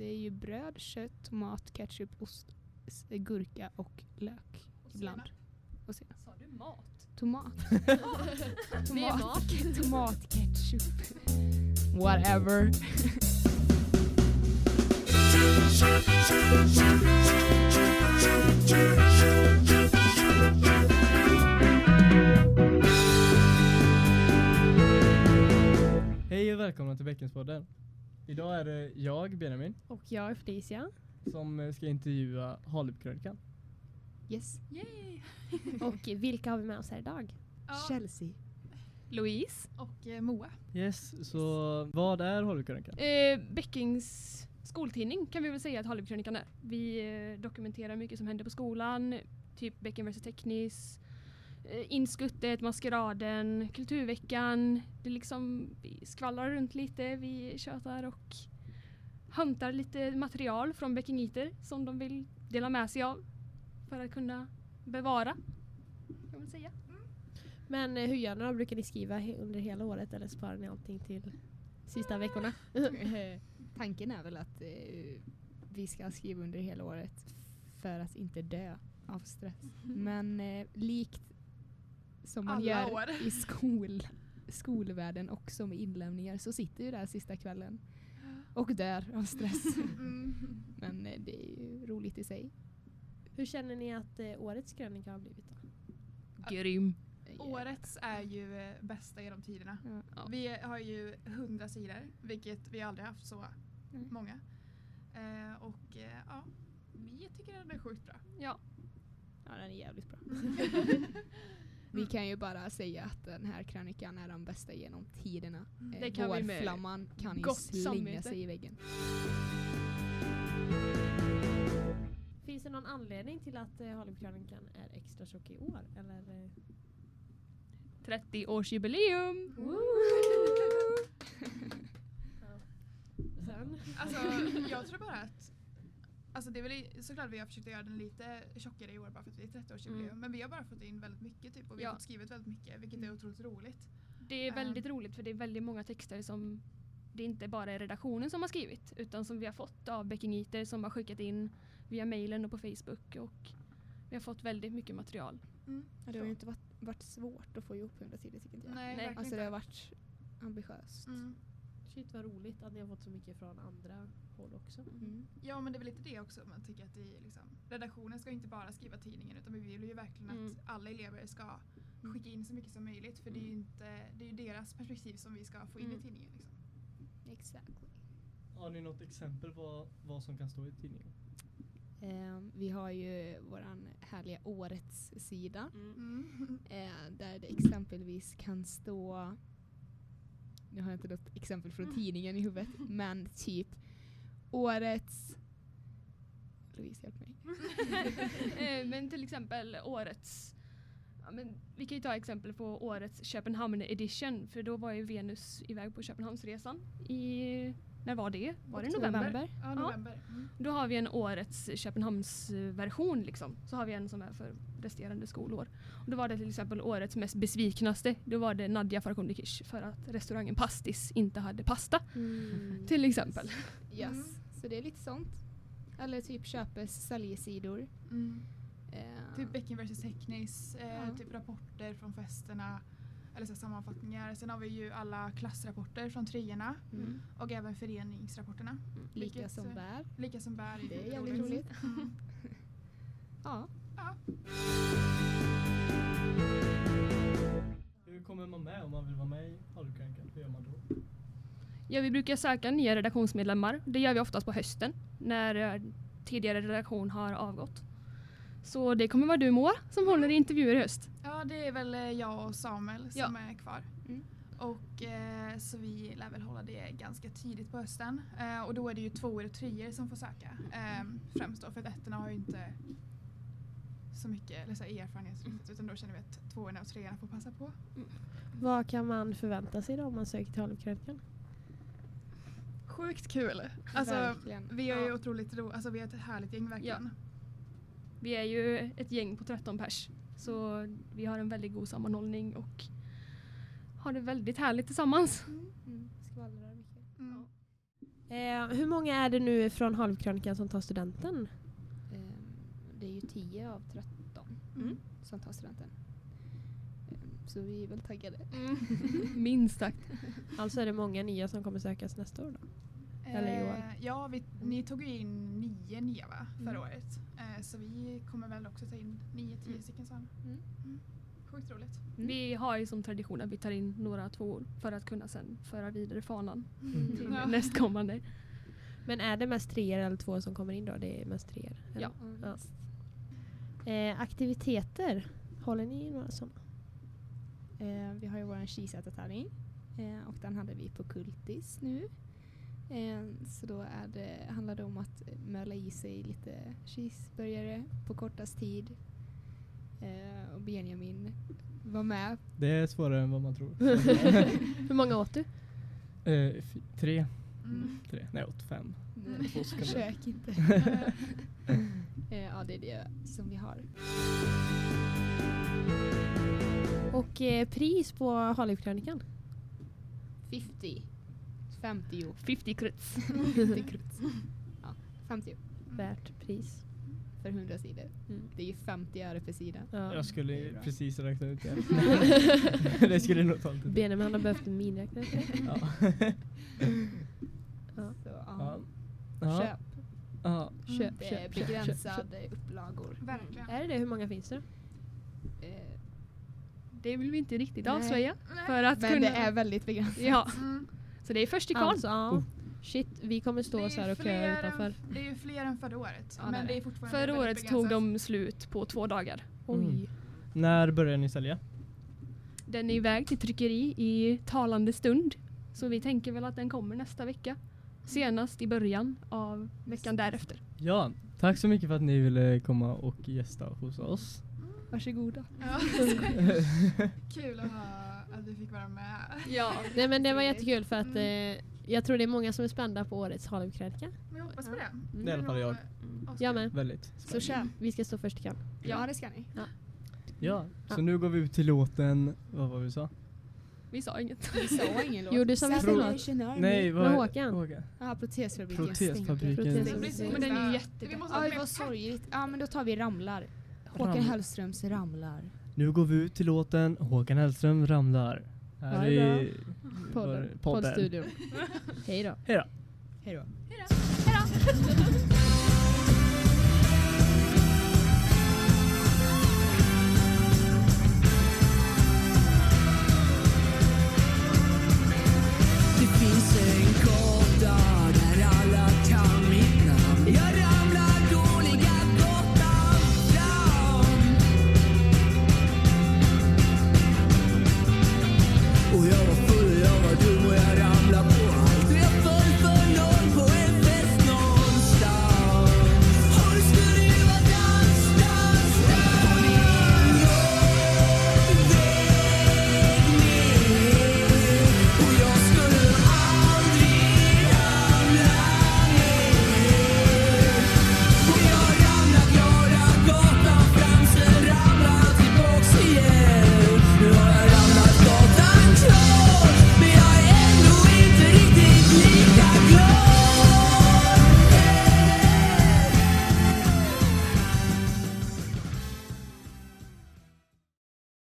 det är ju bröd, kött, tomat, ketchup, ost, gurka och lök ibland. Och senap. Sa du mat? Tomat. Tomat. mat. Tomatketchup. Whatever. Hej och välkomna till Bäckenspodden. Idag är det jag, Benjamin, Och jag Felicia. som eh, ska intervjua Halepkrönikan. Yes. Yay! Och vilka har vi med oss här idag? Ja, Chelsea. Louise och eh, Moa. Yes, så vad är Halepkrönikan? Eh, Beckings skoltidning kan vi väl säga att Halepkrönikan är. Vi eh, dokumenterar mycket som händer på skolan, typ Becken vs Teknis, Inskuttet, Maskeraden, Kulturveckan. Det liksom, vi skvallrar runt lite, vi tjötar och hämtar lite material från Beckingiter som de vill dela med sig av för att kunna bevara. Kan man säga. Men eh, hur gör ni då? Brukar ni skriva under hela året eller sparar ni allting till sista veckorna? Eh, Tanken är väl att eh, vi ska skriva under hela året för att inte dö av stress. Men eh, likt som man Alla gör år. i skol, skolvärlden också med inlämningar så sitter vi där sista kvällen och dör av stress. Mm. Men eh, det är ju roligt i sig. Hur känner ni att eh, årets krönika har blivit då? Grym. Årets är ju eh, bästa genom tiderna. Ja. Vi har ju 100 sidor, vilket vi aldrig haft så Nej. många. Eh, och eh, ja, vi tycker den är sjukt bra. Ja. Ja, den är jävligt bra. Vi kan ju bara säga att den här krönikan är den bästa genom tiderna. Eh, Det kan vi med Vårflamman kan ju slänga samvete. sig i väggen. Finns det någon anledning till att eh, är extra tjock i år? Eller, eh? 30-årsjubileum! Sen? Alltså, jag tror bara att Alltså det är väl såklart vi har försökt göra den lite tjockare i år bara för att det är 30-årsjubileum. Mm. Men vi har bara fått in väldigt mycket typ, och vi Ja. har fått skrivit väldigt mycket vilket är otroligt roligt. Det är väldigt roligt för det är väldigt många texter som det inte bara är redaktionen som har skrivit utan som vi har fått av Beckingiter som har skickat in via mailen och på Facebook och vi har fått väldigt mycket material. Ja, det har ju inte varit, varit svårt att få ihop 100 sidor tycker jag. Nej, Alltså det har varit ambitiöst. Mm. Shit vad roligt att ni har fått så mycket från andra håll också. Mm. Ja men det är väl lite det också man tycker att det är liksom, redaktionen ska ju inte bara skriva tidningen utan vi vill ju verkligen Mm. att alla elever ska skicka in så mycket som möjligt för det är ju inte, det är ju deras perspektiv som vi ska få in Mm. i tidningen. Liksom. Exactly. Har ni något exempel på vad som kan stå i tidningen? Ehm, vi har ju våran härliga årets sida. Mm. Eh, där det exempelvis kan stå nu har jag inte något exempel från tidningen i huvudet men typ årets Louise hjälp mig. Eh, men till exempel årets Ja, men vi kan ju ta exempel på årets Köpenhamn edition för då var ju Venus iväg på Köpenhamnsresan i när var det? Var det i november? Ja, november. Mm. Då har vi en årets Köpenhamnsversion liksom. Så har vi en som är för resterande skolår. Och då var det till exempel årets mest besviknaste. Då var det Nadja Farkondikish för att restaurangen Pastis inte hade pasta. Mm. Till exempel. Yes. Mm. Så det är lite sånt. Eller typ köpes säljsidor. Mm. Eh, Typ Becken vs Technis, eh, typ rapporter från festerna eller så här sammanfattningar. Sen har vi ju alla klassrapporter från treorna mm. och även föreningsrapporterna. Lika Vilket, som eh, bär. Lika som bär. Det är jävligt roligt. Mm. Ja. Ja. Hur kommer man med om man vill vara med i Halepkrönikan? Hur gör man då? Ja, vi brukar söka nya redaktionsmedlemmar. Det gör vi oftast på hösten när eh, tidigare redaktion har avgått. Så det kommer vara du Moa som håller i intervjuer i höst. ja, det är väl eh, jag och Samuel som Ja. är kvar. Mm. Och eh, så vi lär väl hålla det ganska tidigt på hösten. Eh, och då är det ju tvåor och treor som får söka. Eh, främst då för att ettorna har ju inte så mycket eller så erfarenhet riktigt utan då känner vi att tvåorna och treorna får passa på. Vad kan man förvänta sig då om man söker till Halimkrönikan? Sjukt kul! Alltså, Verkligen. vi är ju Ja. otroligt ro, alltså vi är ett härligt gäng verkligen. Vi är ju ett gäng på 13 pers. Så vi har en väldigt god sammanhållning och har det väldigt härligt tillsammans. Mm. Skvallrar mycket. Mm. Eh, hur många är det nu från Halvkrönikan som tar studenten? Ehm, det är ju 10 av 13 Mm. som tar studenten. Ehm, så vi är väl taggade. Minst sagt. Alltså är det många nya som kommer sökas nästa år då? Eller i år. Eh, ja, vi, ni tog ju in nio nya va, förra året. Eh, så vi kommer väl också ta in nio, tio stycken sen. Mm. Mm. Sjukt roligt. Mm. Vi har ju som tradition att vi tar in några tvåor för att kunna sen föra vidare fanan Mm. till Ja. nästkommande. Men är det mest treor eller två som kommer in då? Det är mest treor? Ja. Ja. Eh, aktiviteter, håller ni i några sådana? Eh, vi har ju vår kisätartävling eh, och den hade vi på Kultis nu. Eh, så då är det, handlar det om att möla i sig lite cheeseburgare på kortast tid. Eh, och Benjamin var med. Det är svårare än vad man tror. Hur många åt du? Eh, tre, Mm. tre, nej åt fem. Nej. Försök inte. eh, ja, det är det som vi har. Och eh, pris på Halvkrönikan? 50. 50. 50 kruts. 50 krut. Ja, 50 Värt pris. för 100 sidor. Mm. Det är ju 50 öre per sida. Ja. Jag skulle precis räkna ut det. det skulle nog ta lite. Benjamin har behövt en miniräknare. Ja. Så, Ja. ja. Ja. Köp. Ja. Köp, Det är köp, köp, köp, begränsade upplagor. Verkligen. Är det det? Hur många finns det? Eh, Det vill vi inte riktigt avslöja. Nej. För att Men kunna... det är väldigt begränsat. Ja, Mm. Så det är först till kvarn. Alltså, ja. Oh. Shit, vi kommer stå så här och köa än- utanför. Det är ju fler än förra året. Ja, men det är fortfarande Förra året tog begränsat. de slut på två dagar. Oj. Mm. När börjar ni sälja? Den är iväg till tryckeri i talande stund. Så vi tänker väl att den kommer nästa vecka. Senast i början av veckan därefter. Ja, tack så mycket för att ni ville komma och gästa hos oss. Varsågoda. Ja. Kul att, ha, att vi fick vara med. Ja. Nej men det var jättekul för att eh, jag tror det är många som är spända på årets Halvkrönika. Vi hoppas på det. Mm. Det är i alla fall jag. Jag med. Väldigt Så spännande. köp. Vi ska stå först i kön. Ja, det ska ni. Ja, så Ja. nu går vi ut till låten, vad var det vi sa? Vi sa inget. Vi sa ingen låt. Jo, du sa visst en låt. Nej, vad Med Håkan. Håkan. Ja, protesfabriken Protesfabriken. Protesfabriken. Men den är ju Vi jättebra. måste ha Oj, mer vad pepp. sorgligt. Ja, men då tar vi Ramlar. Håkan Ramlar. Hellströms Ramlar. Nu går vi ut till låten Håkan Hellström ramlar. Här i Podden. podden. Poddstudion. Hej då. Hej då. Hej då. Hej då.